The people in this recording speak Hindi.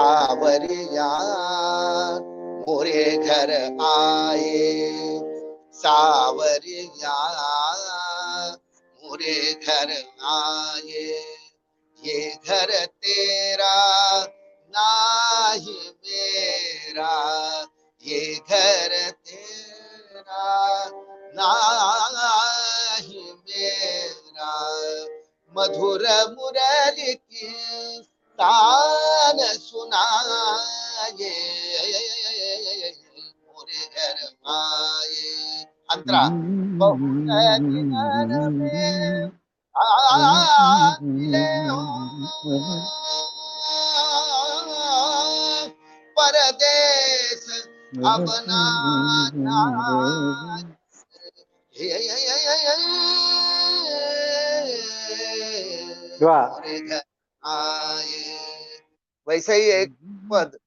सावरिया, मोरे घर आए। सावरिया, मोरे घर आए। ये घर तेरा, नाही मेरा। ये घर तेरा, नाही मेरा। मधुर मुरली की तान Yeah. Mas isso aí é, uhum. mano,